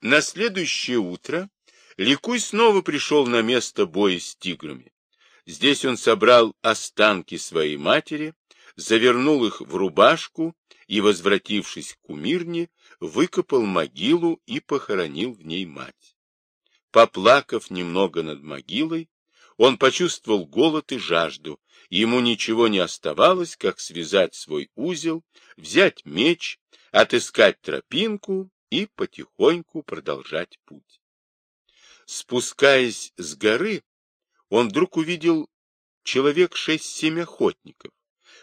На следующее утро Ликуй снова пришел на место боя с тиграми. Здесь он собрал останки своей матери, завернул их в рубашку и, возвратившись к кумирне, выкопал могилу и похоронил в ней мать. Поплакав немного над могилой, он почувствовал голод и жажду, и ему ничего не оставалось, как связать свой узел, взять меч, отыскать тропинку и потихоньку продолжать путь. Спускаясь с горы, он вдруг увидел человек шесть-семь охотников,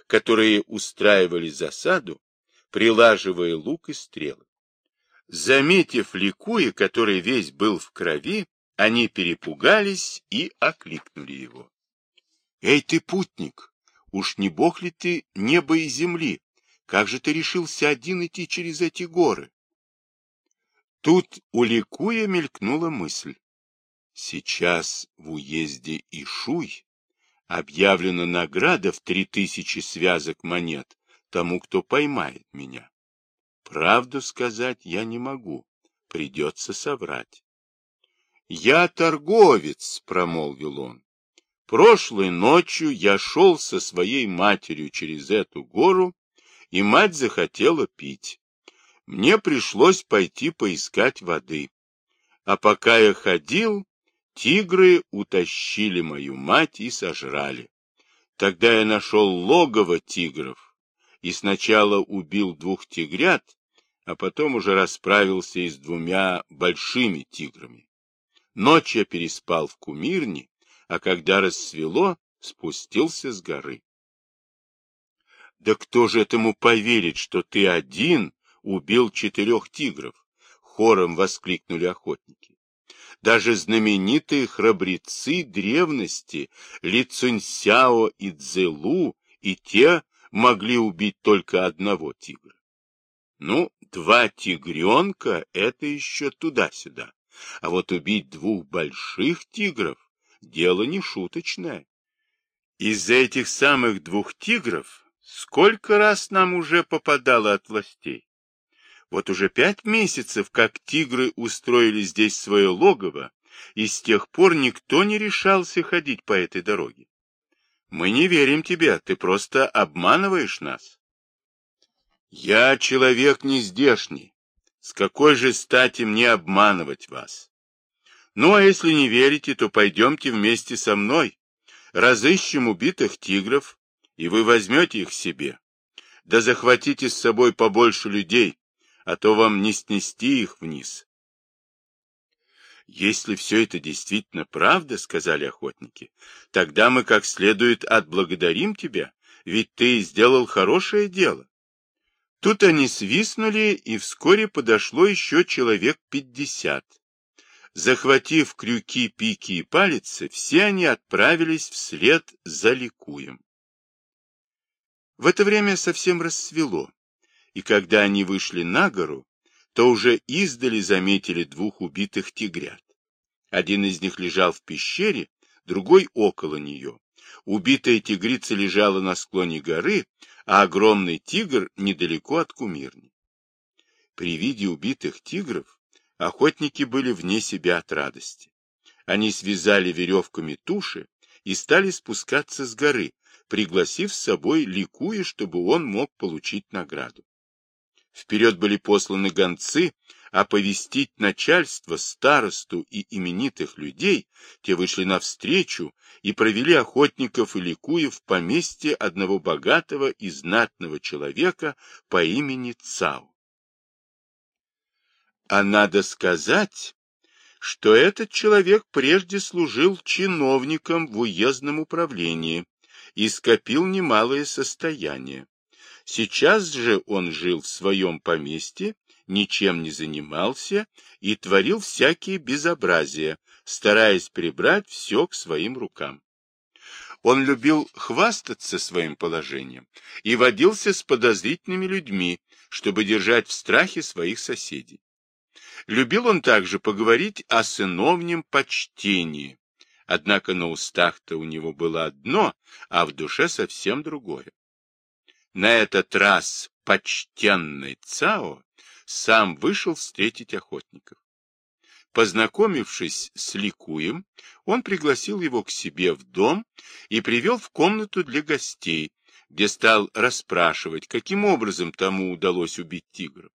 которые устраивали засаду, прилаживая лук и стрелы. Заметив Ликуя, который весь был в крови, они перепугались и окликнули его. — Эй ты, путник, уж не бог ли ты неба и земли? Как же ты решился один идти через эти горы? Тут у Ликуя мелькнула мысль. Сейчас в уезде Ишуй объявлена награда в три тысячи связок монет тому, кто поймает меня. Правду сказать я не могу, придется соврать. — Я торговец, — промолвил он. Прошлой ночью я шел со своей матерью через эту гору, и мать захотела пить мне пришлось пойти поискать воды. А пока я ходил, тигры утащили мою мать и сожрали. Тогда я нашел логово тигров и сначала убил двух тигрят, а потом уже расправился и с двумя большими тиграми. Ночь я переспал в кумирне, а когда рассвело, спустился с горы. Да кто же этому поверит, что ты один убил четырех тигров, хором воскликнули охотники. Даже знаменитые храбрецы древности Ли Цуньсяо и Цзэлу и те могли убить только одного тигра. Ну, два тигренка — это еще туда-сюда. А вот убить двух больших тигров — дело не шуточное. Из-за этих самых двух тигров сколько раз нам уже попадало от властей? Вот уже пять месяцев, как тигры устроили здесь свое логово, и с тех пор никто не решался ходить по этой дороге. Мы не верим тебе, ты просто обманываешь нас. Я человек нездешний. С какой же стати мне обманывать вас? Ну, а если не верите, то пойдемте вместе со мной, разыщем убитых тигров, и вы возьмете их себе. Да захватите с собой побольше людей, а то вам не снести их вниз. Если все это действительно правда, — сказали охотники, — тогда мы как следует отблагодарим тебя, ведь ты сделал хорошее дело. Тут они свистнули, и вскоре подошло еще человек пятьдесят. Захватив крюки, пики и палицы, все они отправились вслед за ликуем. В это время совсем рассвело, и когда они вышли на гору, то уже издали заметили двух убитых тигрят. Один из них лежал в пещере, другой около нее. Убитая тигрица лежала на склоне горы, а огромный тигр недалеко от кумирни. При виде убитых тигров охотники были вне себя от радости. Они связали веревками туши и стали спускаться с горы, пригласив с собой ликуя, чтобы он мог получить награду. Вперед были посланы гонцы оповестить начальство, старосту и именитых людей, те вышли навстречу и провели охотников и ликуев в поместье одного богатого и знатного человека по имени Цао. А надо сказать, что этот человек прежде служил чиновником в уездном управлении и скопил немалое состояние. Сейчас же он жил в своем поместье, ничем не занимался и творил всякие безобразия, стараясь прибрать все к своим рукам. Он любил хвастаться своим положением и водился с подозрительными людьми, чтобы держать в страхе своих соседей. Любил он также поговорить о сыновнем почтении, однако на устах-то у него было одно, а в душе совсем другое. На этот раз почтенный Цао сам вышел встретить охотников. Познакомившись с Ликуем, он пригласил его к себе в дом и привел в комнату для гостей, где стал расспрашивать, каким образом тому удалось убить тигра.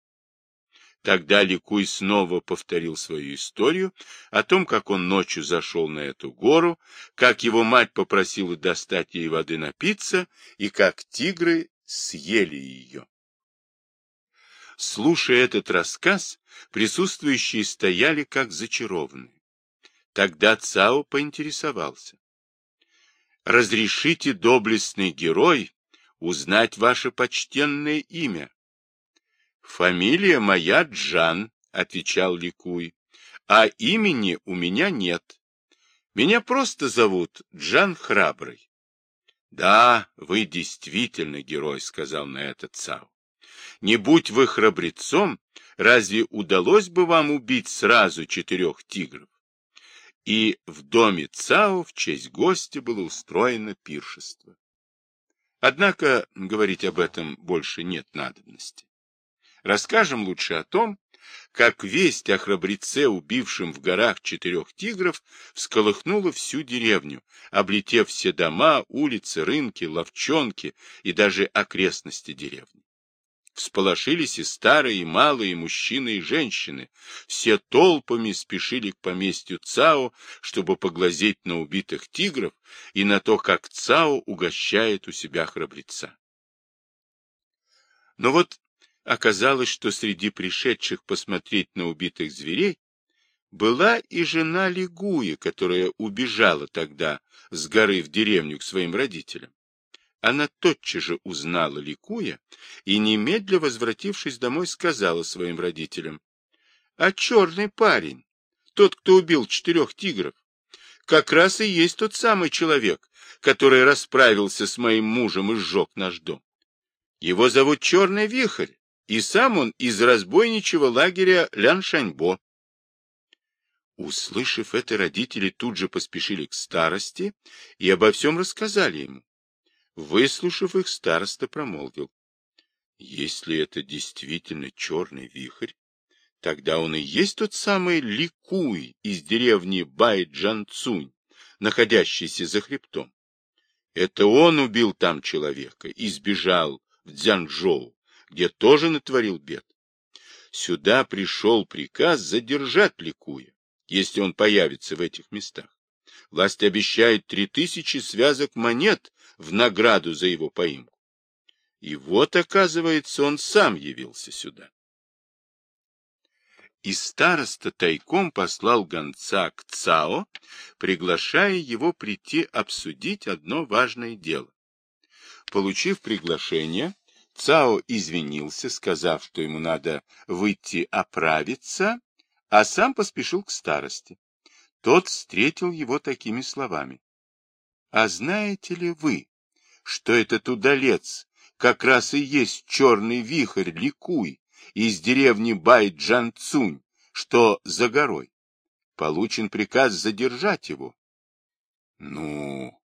Тогда Ликуй снова повторил свою историю о том, как он ночью зашел на эту гору, как его мать попросила достать ей воды напиться, и как тигры съели ее. Слушая этот рассказ, присутствующие стояли как зачарованные. Тогда Цао поинтересовался. «Разрешите, доблестный герой, узнать ваше почтенное имя?» «Фамилия моя Джан», — отвечал Ликуй, — «а имени у меня нет. Меня просто зовут Джан Храбрый». «Да, вы действительно герой», — сказал на это Цао. «Не будь вы храбрецом, разве удалось бы вам убить сразу четырех тигров?» И в доме Цао в честь гостя было устроено пиршество. Однако говорить об этом больше нет надобности. Расскажем лучше о том, как весть о храбреце, убившем в горах четырех тигров, всколыхнула всю деревню, облетев все дома, улицы, рынки, ловчонки и даже окрестности деревни. Всполошились и старые, и малые, и мужчины, и женщины. Все толпами спешили к поместью Цао, чтобы поглазеть на убитых тигров и на то, как Цао угощает у себя храбреца. Но вот оказалось, что среди пришедших посмотреть на убитых зверей была и жена Лигуя, которая убежала тогда с горы в деревню к своим родителям. Она тотчас же узнала Ликуя и, немедля возвратившись домой, сказала своим родителям, «А черный парень, тот, кто убил четырех тигров, как раз и есть тот самый человек, который расправился с моим мужем и сжег наш дом. Его зовут Черный Вихрь, и сам он из разбойничьего лагеря Ляншаньбо. Услышав это, родители тут же поспешили к старости и обо всем рассказали ему. Выслушав их, староста промолвил. Если это действительно черный вихрь, тогда он и есть тот самый Ликуй из деревни Байджанцунь, находящийся за хребтом. Это он убил там человека и сбежал в Дзянчжоу, где тоже натворил бед. Сюда пришел приказ задержать Ликуя, если он появится в этих местах. Власть обещает три тысячи связок монет в награду за его поимку. И вот, оказывается, он сам явился сюда. И староста тайком послал гонца к Цао, приглашая его прийти обсудить одно важное дело. Получив приглашение, Цао извинился, сказав, что ему надо выйти оправиться, а сам поспешил к старости. Тот встретил его такими словами. — А знаете ли вы, что этот удалец как раз и есть черный вихрь Ликуй из деревни Байджанцунь, что за горой? Получен приказ задержать его. — Ну,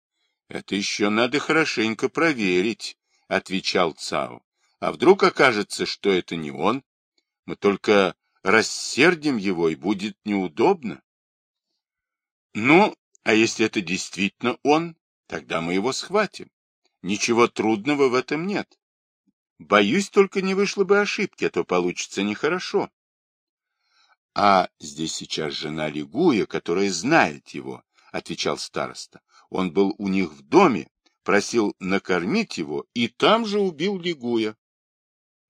это еще надо хорошенько проверить, — отвечал Цао. — А вдруг окажется, что это не он? Мы только рассердим его, и будет неудобно. — Ну, а если это действительно он, тогда мы его схватим. Ничего трудного в этом нет. Боюсь, только не вышло бы ошибки, а то получится нехорошо. — А здесь сейчас жена Лигуя, которая знает его, — отвечал староста. Он был у них в доме, просил накормить его и там же убил Лигуя. —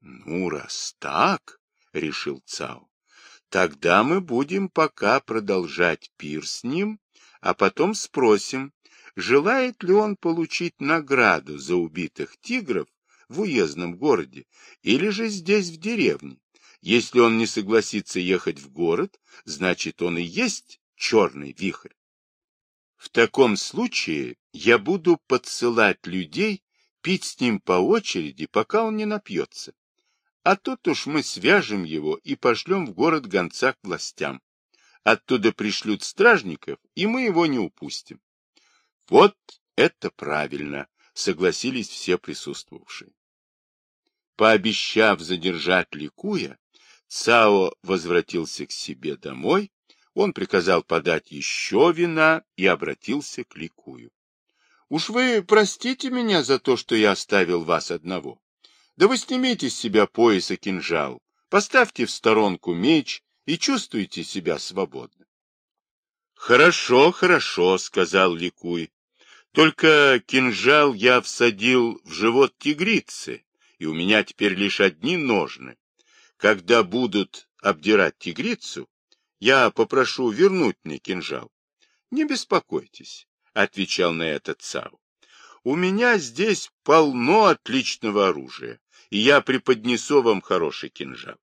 Ну, раз так, — решил Цао, — тогда мы будем пока продолжать пир с ним, а потом спросим, желает ли он получить награду за убитых тигров в уездном городе или же здесь, в деревне. Если он не согласится ехать в город, значит, он и есть черный вихрь. В таком случае я буду подсылать людей пить с ним по очереди, пока он не напьется. А тут уж мы свяжем его и пошлем в город гонца к властям. Оттуда пришлют стражников, и мы его не упустим. Вот это правильно, согласились все присутствовавшие. Пообещав задержать Ликуя, Цао возвратился к себе домой, Он приказал подать еще вина и обратился к Ликую. — Уж вы простите меня за то, что я оставил вас одного. Да вы снимите с себя пояс и кинжал, поставьте в сторонку меч и чувствуйте себя свободно. — Хорошо, хорошо, — сказал Ликуй. — Только кинжал я всадил в живот тигрицы, и у меня теперь лишь одни ножны. Когда будут обдирать тигрицу, я попрошу вернуть мне кинжал. — Не беспокойтесь, — отвечал на это царь. У меня здесь полно отличного оружия, и я преподнесу вам хороший кинжал.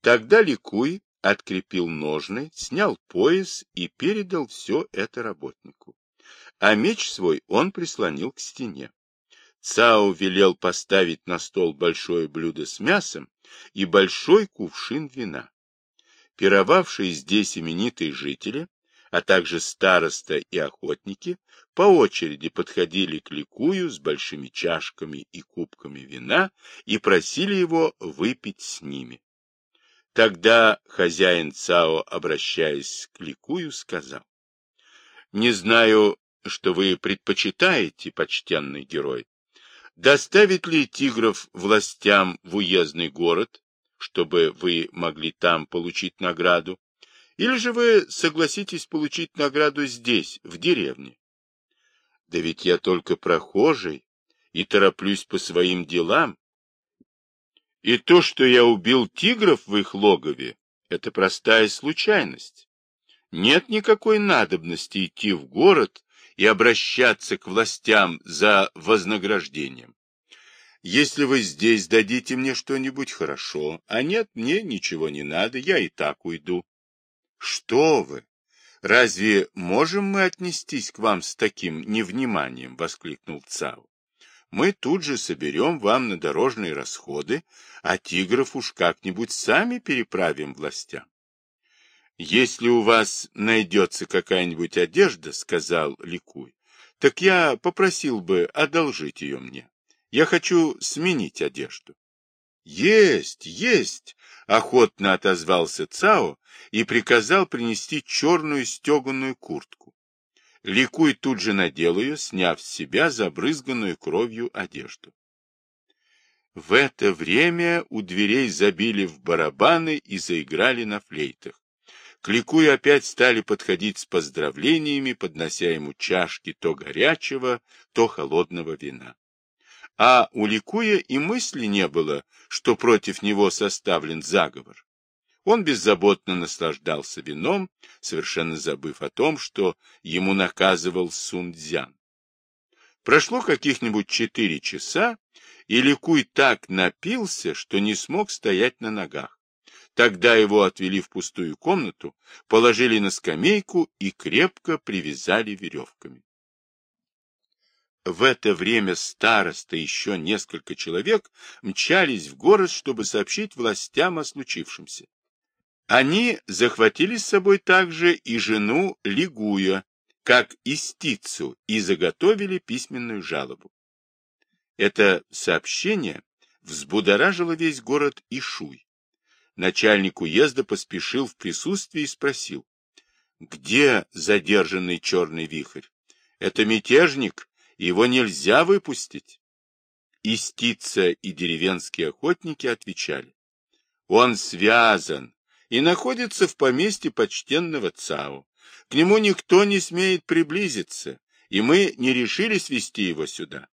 Тогда Ликуй открепил ножны, снял пояс и передал все это работнику. А меч свой он прислонил к стене. Цао велел поставить на стол большое блюдо с мясом и большой кувшин вина. Пировавшие здесь именитые жители, а также староста и охотники, по очереди подходили к Ликую с большими чашками и кубками вина и просили его выпить с ними. Тогда хозяин Цао, обращаясь к Ликую, сказал, «Не знаю, что вы предпочитаете, почтенный герой, доставить ли тигров властям в уездный город, чтобы вы могли там получить награду, или же вы согласитесь получить награду здесь, в деревне? Да ведь я только прохожий и тороплюсь по своим делам. И то, что я убил тигров в их логове, это простая случайность. Нет никакой надобности идти в город и обращаться к властям за вознаграждением. Если вы здесь дадите мне что-нибудь хорошо, а нет, мне ничего не надо, я и так уйду. Что вы? Разве можем мы отнестись к вам с таким невниманием? Воскликнул Цао. Мы тут же соберем вам на дорожные расходы, а тигров уж как-нибудь сами переправим властям. Если у вас найдется какая-нибудь одежда, сказал Ликуй, так я попросил бы одолжить ее мне. Я хочу сменить одежду. Есть, есть, охотно отозвался Цао и приказал принести черную стеганую куртку. Ликуй тут же надел ее, сняв с себя забрызганную кровью одежду. В это время у дверей забили в барабаны и заиграли на флейтах. К Ликую опять стали подходить с поздравлениями, поднося ему чашки то горячего, то холодного вина а у Ликуя и мысли не было, что против него составлен заговор. Он беззаботно наслаждался вином, совершенно забыв о том, что ему наказывал Сунцзян. Прошло каких-нибудь четыре часа, и Ликуй так напился, что не смог стоять на ногах. Тогда его отвели в пустую комнату, положили на скамейку и крепко привязали веревками. В это время староста и еще несколько человек мчались в город, чтобы сообщить властям о случившемся. Они захватили с собой также и жену Лигуя, как истицу, и заготовили письменную жалобу. Это сообщение взбудоражило весь город Ишуй. Начальник уезда поспешил в присутствии и спросил, где задержанный черный вихрь? Это мятежник, его нельзя выпустить. Истица и деревенские охотники отвечали. Он связан и находится в поместье почтенного ЦАУ. К нему никто не смеет приблизиться, и мы не решились вести его сюда.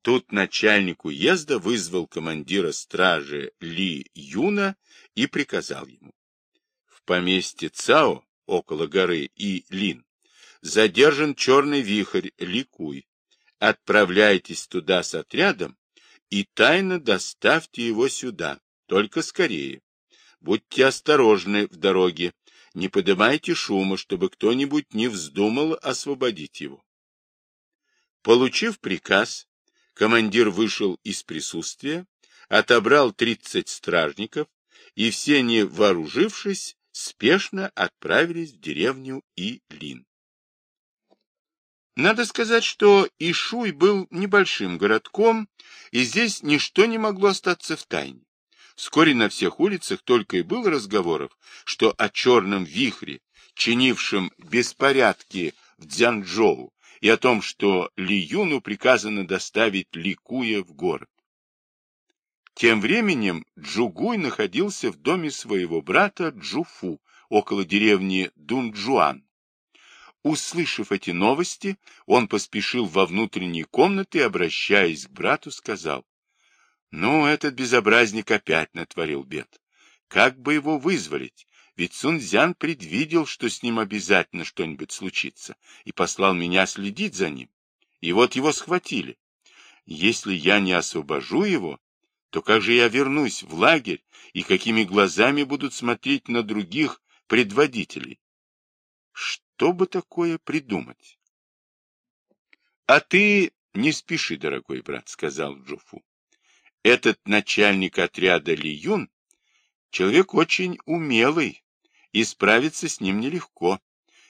Тут начальник уезда вызвал командира стражи Ли Юна и приказал ему. В поместье Цао, около горы И Лин, задержан черный вихрь, ликуй. Отправляйтесь туда с отрядом и тайно доставьте его сюда, только скорее. Будьте осторожны в дороге, не поднимайте шума, чтобы кто-нибудь не вздумал освободить его. Получив приказ, командир вышел из присутствия, отобрал тридцать стражников, и все, не вооружившись, спешно отправились в деревню Илин. Надо сказать, что Ишуй был небольшим городком, и здесь ничто не могло остаться в тайне. Вскоре на всех улицах только и было разговоров, что о черном вихре, чинившем беспорядки в Дзянчжоу, и о том, что Ли Юну приказано доставить Ликуя в город. Тем временем Джугуй находился в доме своего брата Джуфу, около деревни Дунджуан. Услышав эти новости, он поспешил во внутренние комнаты и, обращаясь к брату, сказал, «Ну, этот безобразник опять натворил бед. Как бы его вызволить? Ведь Сунцзян предвидел, что с ним обязательно что-нибудь случится, и послал меня следить за ним. И вот его схватили. Если я не освобожу его, то как же я вернусь в лагерь и какими глазами будут смотреть на других предводителей? Что бы такое придумать? — А ты не спеши, дорогой брат, — сказал Джуфу. Этот начальник отряда Ли Юн человек очень умелый, и справиться с ним нелегко.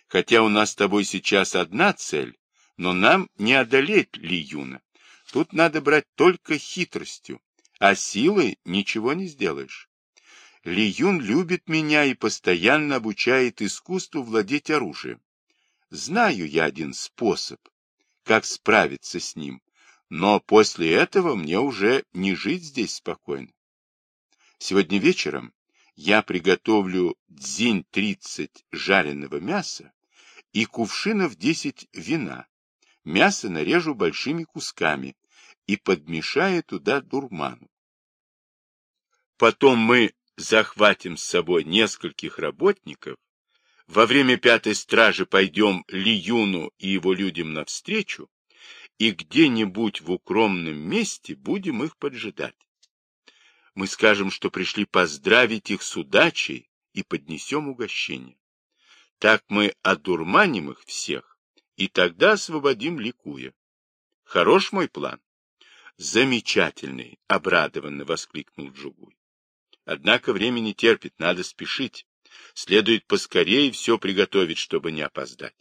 Хотя у нас с тобой сейчас одна цель, но нам не одолеть Ли Юна. Тут надо брать только хитростью, а силой ничего не сделаешь. Ли Юн любит меня и постоянно обучает искусству владеть оружием. Знаю я один способ, как справиться с ним, но после этого мне уже не жить здесь спокойно. Сегодня вечером я приготовлю дзинь 30 жареного мяса и кувшинов 10 вина. Мясо нарежу большими кусками и подмешаю туда дурману. Потом мы захватим с собой нескольких работников, во время пятой стражи пойдем Ли Юну и его людям навстречу, и где-нибудь в укромном месте будем их поджидать. Мы скажем, что пришли поздравить их с удачей и поднесем угощение. Так мы одурманим их всех, и тогда освободим ликуя. Хорош мой план? Замечательный, обрадованно воскликнул Джугуй. Однако времени терпит, надо спешить. Следует поскорее все приготовить, чтобы не опоздать.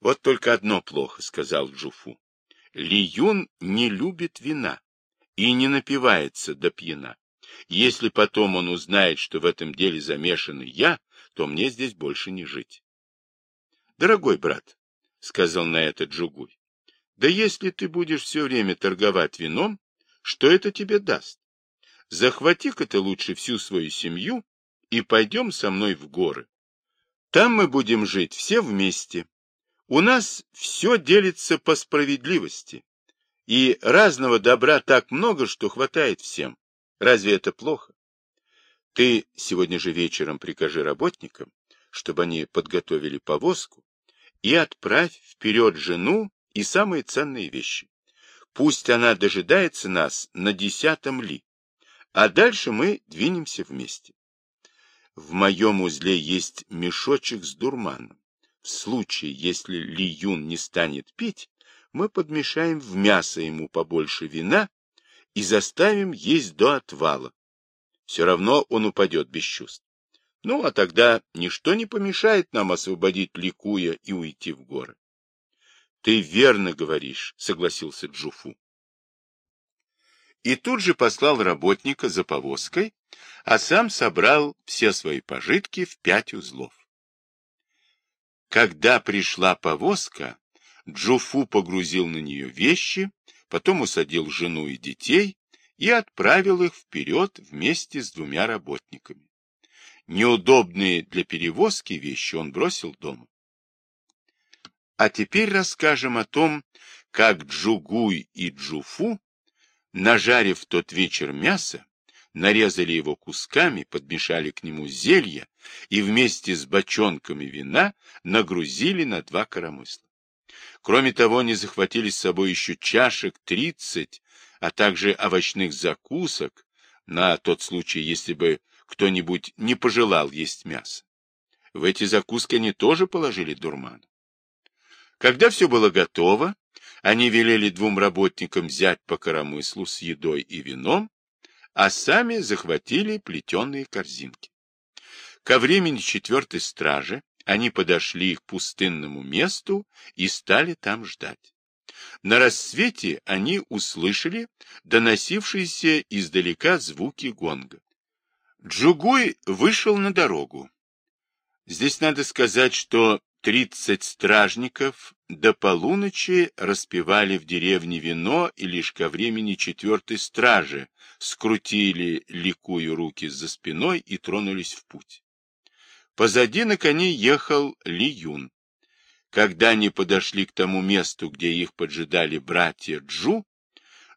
Вот только одно плохо, сказал Джуфу. Ли Юн не любит вина и не напивается до пьяна. Если потом он узнает, что в этом деле замешан я, то мне здесь больше не жить. — Дорогой брат, — сказал на это Джугуй, — да если ты будешь все время торговать вином, что это тебе даст? Захвати-ка ты лучше всю свою семью и пойдем со мной в горы. Там мы будем жить все вместе. У нас все делится по справедливости. И разного добра так много, что хватает всем. Разве это плохо? Ты сегодня же вечером прикажи работникам, чтобы они подготовили повозку, и отправь вперед жену и самые ценные вещи. Пусть она дожидается нас на десятом ли, а дальше мы двинемся вместе. В моем узле есть мешочек с дурманом. В случае, если Ли Юн не станет пить, мы подмешаем в мясо ему побольше вина и заставим есть до отвала. Все равно он упадет без чувств. Ну, а тогда ничто не помешает нам освободить Ликуя и уйти в горы. — Ты верно говоришь, — согласился Джуфу. И тут же послал работника за повозкой, а сам собрал все свои пожитки в пять узлов. Когда пришла повозка, Джуфу погрузил на нее вещи, потом усадил жену и детей и отправил их вперед вместе с двумя работниками. Неудобные для перевозки вещи он бросил дома. А теперь расскажем о том, как Джугуй и Джуфу, нажарив тот вечер мясо, нарезали его кусками, подмешали к нему зелье и вместе с бочонками вина нагрузили на два коромысла. Кроме того, они захватили с собой еще чашек тридцать, а также овощных закусок, на тот случай, если бы кто-нибудь не пожелал есть мясо. В эти закуски они тоже положили дурман. Когда все было готово, они велели двум работникам взять по коромыслу с едой и вином, а сами захватили плетеные корзинки. Ко времени четвертой стражи они подошли к пустынному месту и стали там ждать. На рассвете они услышали доносившиеся издалека звуки гонга. Джугуй вышел на дорогу. Здесь надо сказать, что тридцать стражников до полуночи распивали в деревне вино, и лишь ко времени четвертой стражи скрутили ликую руки за спиной и тронулись в путь. Позади на коне ехал Ли Юн. Когда они подошли к тому месту, где их поджидали братья Джу,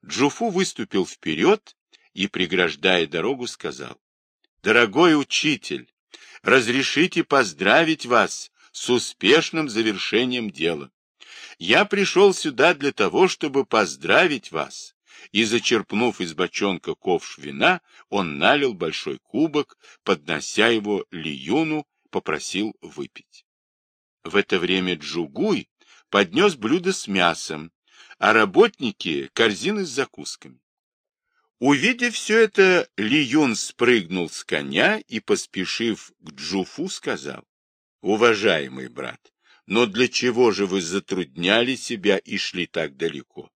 Джуфу выступил вперед и, преграждая дорогу, сказал, «Дорогой учитель, разрешите поздравить вас с успешным завершением дела. Я пришел сюда для того, чтобы поздравить вас. И, зачерпнув из бочонка ковш вина, он налил большой кубок, поднося его Лиюну, попросил выпить. В это время Джугуй поднес блюдо с мясом, а работники — корзины с закусками. Увидев все это, Ли Юн спрыгнул с коня и, поспешив к Джуфу, сказал, уважаемый брат, но для чего же вы затрудняли себя и шли так далеко?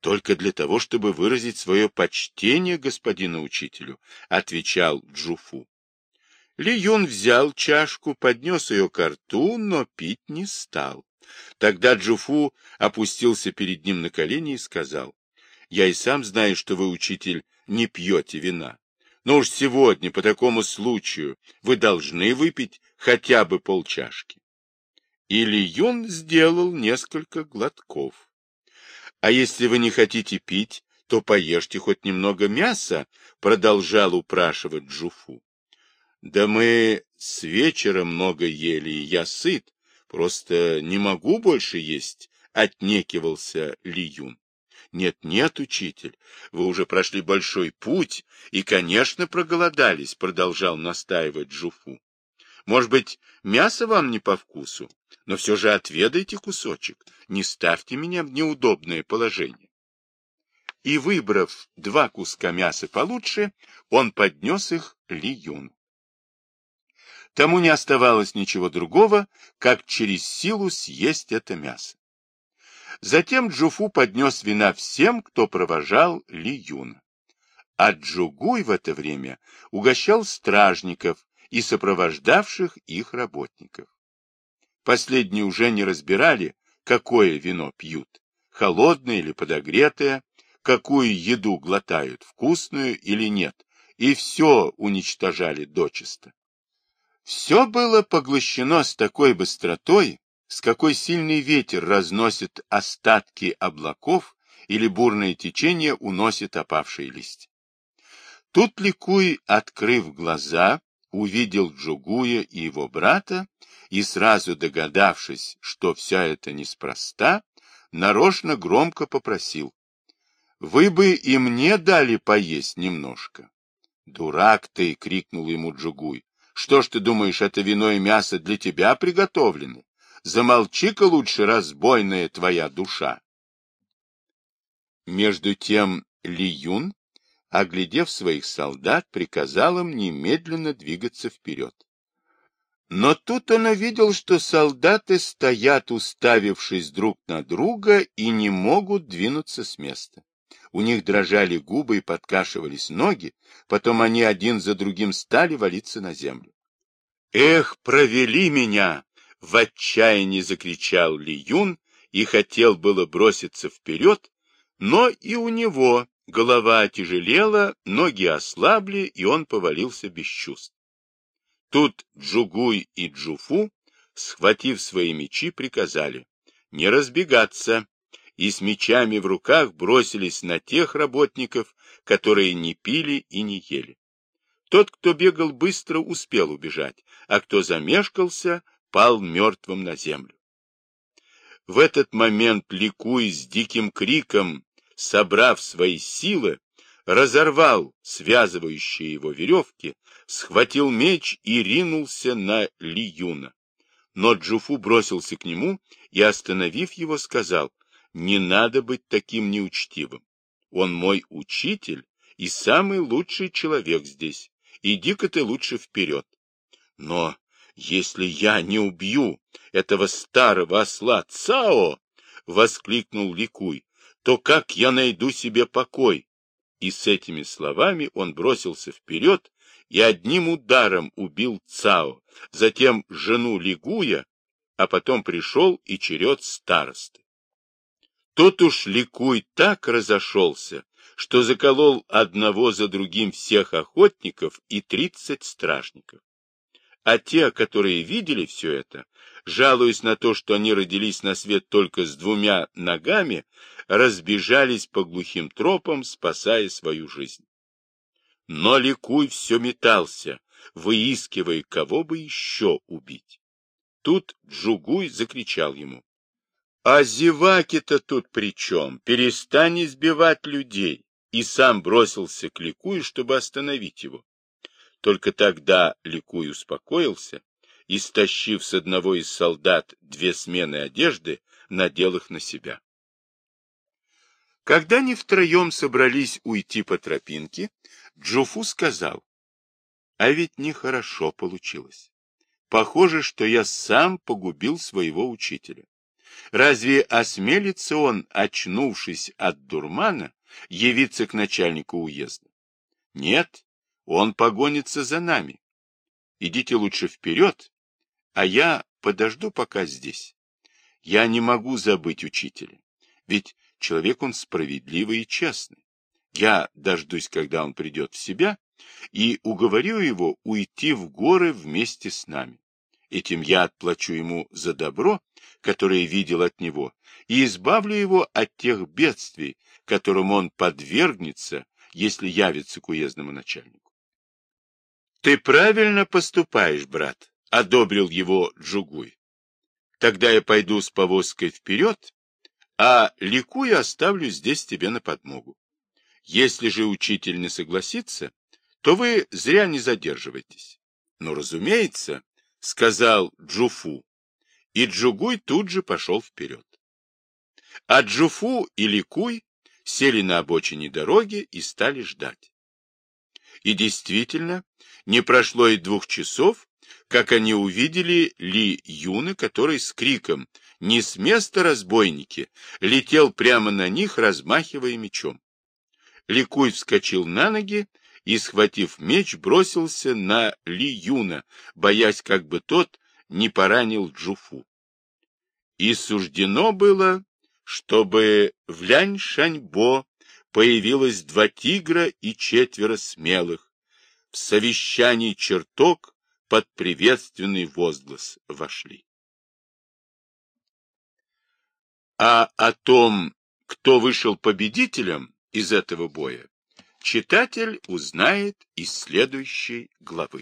Только для того, чтобы выразить свое почтение господину учителю, отвечал Джуфу. Ли Юн взял чашку, поднес ее к рту, но пить не стал. Тогда Джуфу опустился перед ним на колени и сказал, «Я и сам знаю, что вы, учитель, не пьете вина. Но уж сегодня, по такому случаю, вы должны выпить хотя бы полчашки. Или Юн сделал несколько глотков. А если вы не хотите пить, то поешьте хоть немного мяса, продолжал упрашивать Джуфу. Да мы с вечера много ели, и я сыт, просто не могу больше есть, отнекивался Ли Юн. Нет, нет, учитель, вы уже прошли большой путь и, конечно, проголодались, продолжал настаивать Джуфу. Может быть, мясо вам не по вкусу, но все же отведайте кусочек, не ставьте меня в неудобное положение. И, выбрав два куска мяса получше, он поднес их Ли Юну. Тому не оставалось ничего другого, как через силу съесть это мясо. Затем Джуфу поднес вина всем, кто провожал Ли Юна. А Джугуй в это время угощал стражников, и сопровождавших их работников. Последние уже не разбирали, какое вино пьют, холодное или подогретое, какую еду глотают, вкусную или нет, и все уничтожали дочисто. Все было поглощено с такой быстротой, с какой сильный ветер разносит остатки облаков или бурное течение уносит опавшие листья. Тут Ликуй, открыв глаза, увидел Джугуя и его брата, и сразу догадавшись, что вся это неспроста, нарочно громко попросил. «Вы бы и мне дали поесть немножко». «Дурак ты!» — крикнул ему Джугуй. «Что ж ты думаешь, это вино и мясо для тебя приготовлены? Замолчи-ка лучше, разбойная твоя душа!» Между тем Ли Юн оглядев своих солдат, приказал им немедленно двигаться вперед. Но тут он увидел, что солдаты стоят, уставившись друг на друга, и не могут двинуться с места. У них дрожали губы и подкашивались ноги, потом они один за другим стали валиться на землю. «Эх, провели меня!» — в отчаянии закричал Ли Юн и хотел было броситься вперед, но и у него Голова отяжелела, ноги ослабли, и он повалился без чувств. Тут Джугуй и Джуфу, схватив свои мечи, приказали не разбегаться, и с мечами в руках бросились на тех работников, которые не пили и не ели. Тот, кто бегал быстро, успел убежать, а кто замешкался, пал мертвым на землю. В этот момент Ликуй с диким криком собрав свои силы, разорвал связывающие его веревки, схватил меч и ринулся на Ли Юна. Но Джуфу бросился к нему и, остановив его, сказал, «Не надо быть таким неучтивым. Он мой учитель и самый лучший человек здесь. Иди-ка ты лучше вперед. Но если я не убью этого старого осла Цао, — воскликнул Ликуй, — то как я найду себе покой? И с этими словами он бросился вперед и одним ударом убил Цао, затем жену Лигуя, а потом пришел и черед старосты. Тот уж Ликуй так разошелся, что заколол одного за другим всех охотников и тридцать стражников. А те, которые видели все это, жалуясь на то, что они родились на свет только с двумя ногами, разбежались по глухим тропам, спасая свою жизнь. Но Ликуй все метался, выискивая, кого бы еще убить. Тут Джугуй закричал ему. — А зеваки-то тут при чем? Перестань избивать людей! И сам бросился к Ликую, чтобы остановить его. Только тогда Ликуй успокоился и, стащив с одного из солдат две смены одежды, надел их на себя. Когда они втроем собрались уйти по тропинке, Джуфу сказал, а ведь нехорошо получилось. Похоже, что я сам погубил своего учителя. Разве осмелится он, очнувшись от дурмана, явиться к начальнику уезда? Нет, он погонится за нами. Идите лучше вперед, а я подожду пока здесь. Я не могу забыть учителя, ведь человек он справедливый и честный. Я дождусь, когда он придет в себя, и уговорю его уйти в горы вместе с нами. Этим я отплачу ему за добро, которое видел от него, и избавлю его от тех бедствий, которым он подвергнется, если явится к уездному начальнику. — Ты правильно поступаешь, брат, — одобрил его Джугуй. — Тогда я пойду с повозкой вперед, а ликуя оставлю здесь тебе на подмогу. Если же учитель не согласится, то вы зря не задерживайтесь. Но, разумеется, — сказал Джуфу, и Джугуй тут же пошел вперед. А Джуфу и Ликуй сели на обочине дороги и стали ждать. И действительно, не прошло и двух часов, как они увидели Ли Юна, который с криком «Не с места, разбойники!» летел прямо на них, размахивая мечом. Ликуй вскочил на ноги и, схватив меч, бросился на Ли Юна, боясь, как бы тот не поранил Джуфу. И суждено было, чтобы в Лянь-Шаньбо появилось два тигра и четверо смелых. В совещании чертог под приветственный возглас вошли. А о том, кто вышел победителем из этого боя, читатель узнает из следующей главы.